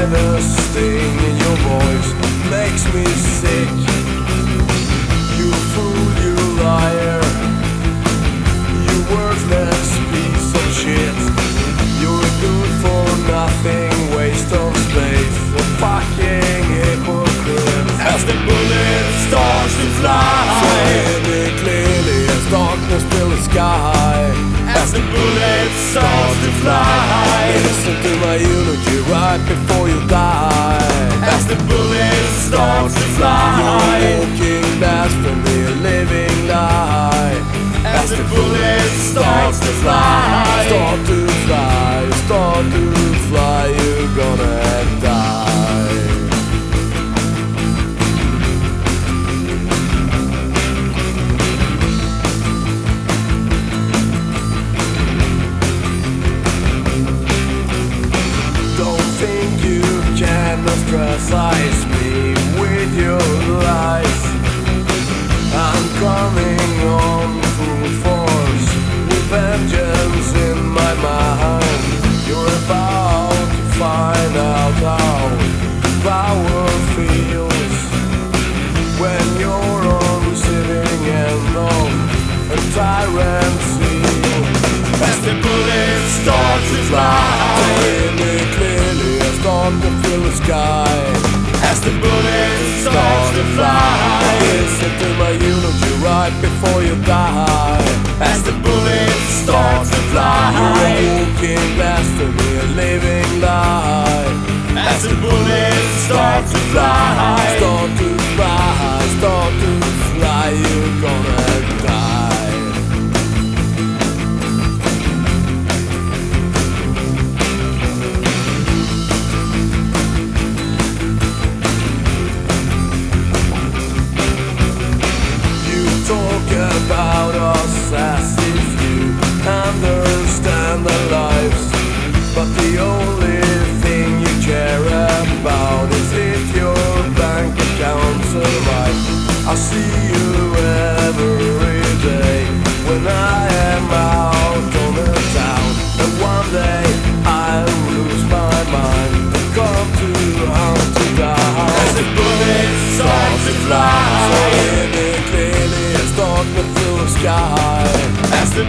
the sting in your voice makes me sick. You fool, you liar, you worthless piece of shit. You're good for nothing waste of space, a fucking hypocrite. As the bullet starts to fly, so as darkness fills the sky. As the bullet starts to fly my eulogy right before you die. As the bullet starts to fly. Ostracize me with your lies. I'm coming on full force with vengeance in my mind. You're about to find out how power feels when you're on sitting and on a tyrant's heel. As the bullets start to fly. Sky. As the bullet starts to fly. Listen to my eulogy right before you die. As the bullet starts to You're fly. a walking blasphemy, a living lie. As the bullet starts to fly. I see you every day when I am out on the town. And one day I'll lose my mind and come to hunt to die. As the bullet starts to fly. To the sky. As the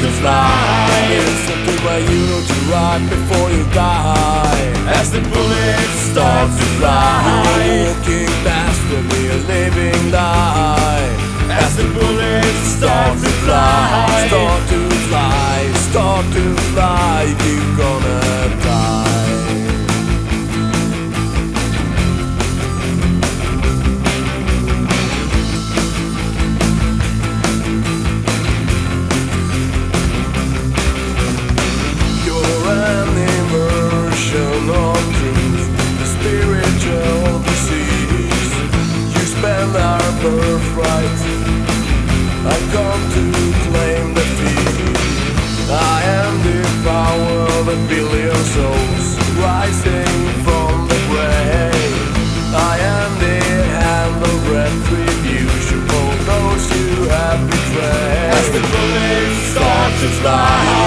to fly. Listen to my eulogy right before you die. As the to fly. blasphemy, a living lie. As the bullet starts to fly. Start to fly, start to fly, our birthright. I come to claim defeat. I am the power of a billion souls rising from the grave. I am the hand of retribution for those who have betrayed. As the bullet starts to fly.